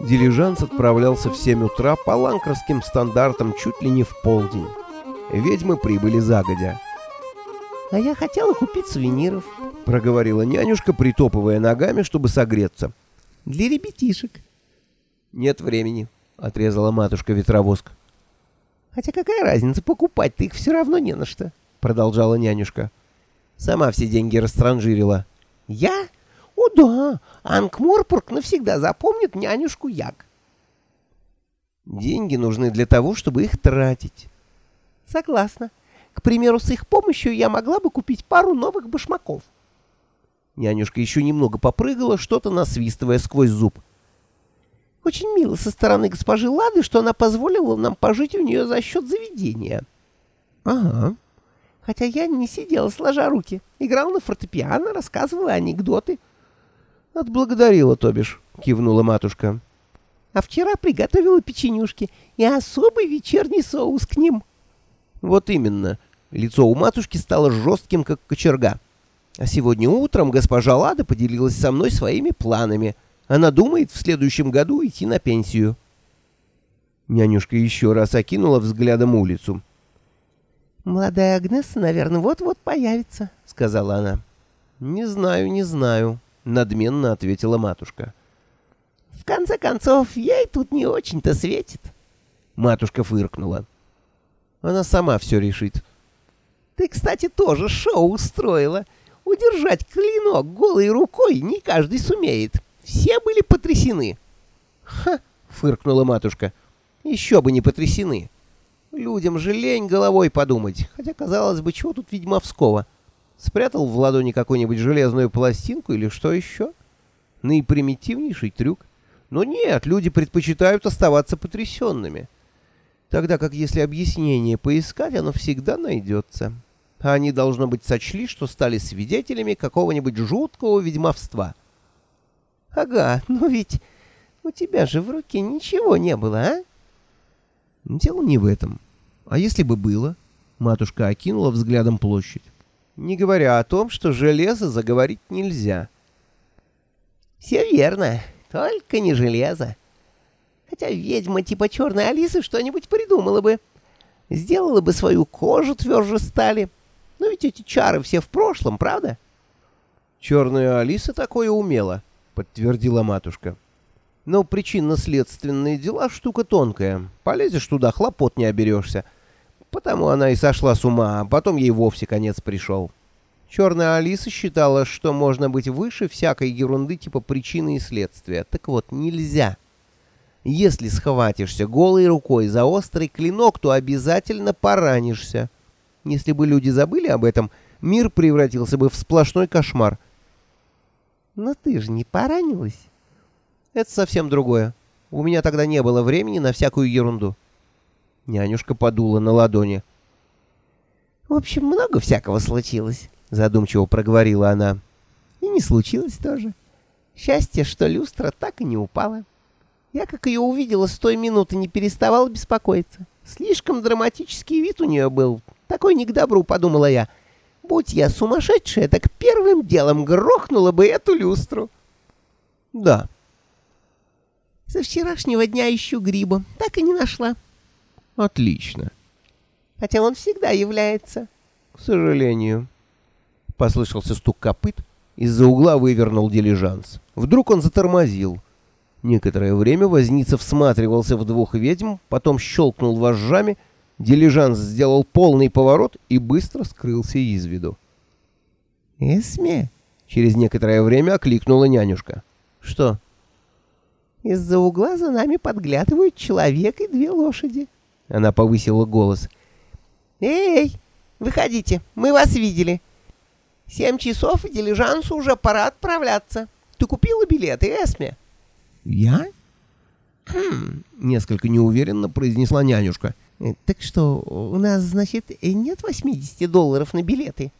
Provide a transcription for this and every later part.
Дилижанс отправлялся в 7 утра по ланкерским стандартам чуть ли не в полдень. Ведьмы прибыли загодя. «А я хотела купить сувениров», — проговорила нянюшка, притопывая ногами, чтобы согреться. «Для ребятишек». «Нет времени», — отрезала матушка-ветровоск. «Хотя какая разница, покупать-то их все равно не на что», — продолжала нянюшка. «Сама все деньги растранжирила». «Я? О да, Анкморпург навсегда запомнит нянюшку Як». «Деньги нужны для того, чтобы их тратить». «Согласна. К примеру, с их помощью я могла бы купить пару новых башмаков». Нянюшка еще немного попрыгала, что-то насвистывая сквозь зуб. Очень мило со стороны госпожи Лады, что она позволила нам пожить у нее за счет заведения. — Ага. Хотя я не сидела сложа руки. Играла на фортепиано, рассказывала анекдоты. — Отблагодарила, то бишь, — кивнула матушка. — А вчера приготовила печенюшки и особый вечерний соус к ним. — Вот именно. Лицо у матушки стало жестким, как кочерга. А сегодня утром госпожа Лада поделилась со мной своими планами — она думает в следующем году идти на пенсию. Нянюшка еще раз окинула взглядом улицу. «Молодая Агнесса, наверное, вот-вот появится», — сказала она. «Не знаю, не знаю», — надменно ответила матушка. «В конце концов, ей тут не очень-то светит». Матушка фыркнула. «Она сама все решит». «Ты, кстати, тоже шоу устроила. Удержать клинок голой рукой не каждый сумеет». Все были потрясены. «Ха!» — фыркнула матушка. «Еще бы не потрясены. Людям же лень головой подумать, хотя, казалось бы, чего тут ведьмовского? Спрятал в ладони какую-нибудь железную пластинку или что еще? Наипримитивнейший трюк. Но нет, люди предпочитают оставаться потрясенными. Тогда как если объяснение поискать, оно всегда найдется. А они, должно быть, сочли, что стали свидетелями какого-нибудь жуткого ведьмовства — Ага, ну ведь у тебя же в руке ничего не было, а? Дело не в этом. А если бы было? Матушка окинула взглядом площадь. Не говоря о том, что железо заговорить нельзя. Все верно, только не железо. Хотя ведьма типа черной Алисы что-нибудь придумала бы. Сделала бы свою кожу тверже стали. Но ведь эти чары все в прошлом, правда? Черная Алиса такое умела. — подтвердила матушка. «Но причинно-следственные дела — штука тонкая. Полезешь туда, хлопот не оберешься. Потому она и сошла с ума, а потом ей вовсе конец пришел. Черная Алиса считала, что можно быть выше всякой ерунды типа причины и следствия. Так вот, нельзя. Если схватишься голой рукой за острый клинок, то обязательно поранишься. Если бы люди забыли об этом, мир превратился бы в сплошной кошмар — но ты же не поранилась. Это совсем другое. У меня тогда не было времени на всякую ерунду. Нянюшка подула на ладони. В общем, много всякого случилось, задумчиво проговорила она. И не случилось тоже. Счастье, что люстра так и не упала. Я, как ее увидела, с той минуты не переставала беспокоиться. Слишком драматический вид у нее был. Такой не к добру, подумала я. — Будь я сумасшедшая, так первым делом грохнула бы эту люстру. Да. Со вчерашнего дня ищу гриба. Так и не нашла. Отлично. Хотя он всегда является. К сожалению. Послышался стук копыт. Из-за угла вывернул дилижанс. Вдруг он затормозил. Некоторое время возница всматривался в двух ведьм, потом щелкнул вожжами — Дилижанс сделал полный поворот и быстро скрылся из виду. «Эсме?» — через некоторое время окликнула нянюшка. «Что?» «Из-за угла за нами подглядывают человек и две лошади». Она повысила голос. «Эй, выходите, мы вас видели. Семь часов, и дилижансу уже пора отправляться. Ты купила билеты, Эсме?» «Я?» «Хм...» — несколько неуверенно произнесла нянюшка. Э, «Так что, у нас, значит, нет 80 долларов на билеты?»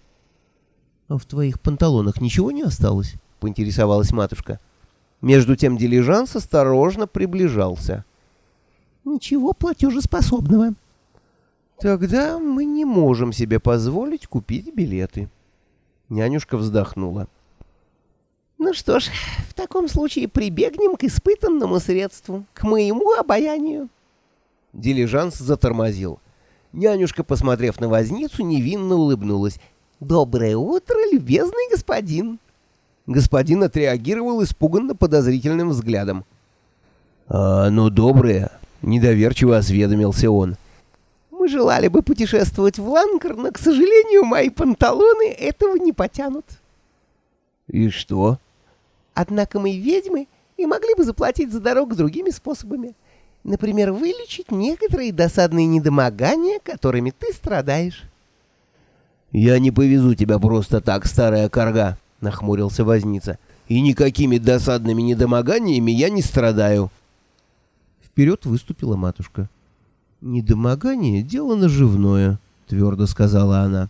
«А в твоих панталонах ничего не осталось?» — поинтересовалась матушка. Между тем дилижанс осторожно приближался. «Ничего платежеспособного». «Тогда мы не можем себе позволить купить билеты». Нянюшка вздохнула. «Ну что ж, в таком случае прибегнем к испытанному средству, к моему обаянию. Дилижанс затормозил. Нянюшка, посмотрев на возницу, невинно улыбнулась. «Доброе утро, любезный господин!» Господин отреагировал испуганно подозрительным взглядом. «А, ну доброе!» — недоверчиво осведомился он. «Мы желали бы путешествовать в Ланкар, но, к сожалению, мои панталоны этого не потянут». «И что?» «Однако мы ведьмы и могли бы заплатить за дорогу другими способами. Например, вылечить некоторые досадные недомогания, которыми ты страдаешь». «Я не повезу тебя просто так, старая корга», — нахмурился возница. «И никакими досадными недомоганиями я не страдаю». Вперед выступила матушка. «Недомогание — дело наживное», — твердо сказала она.